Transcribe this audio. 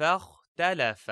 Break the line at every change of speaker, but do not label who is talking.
فاختلف.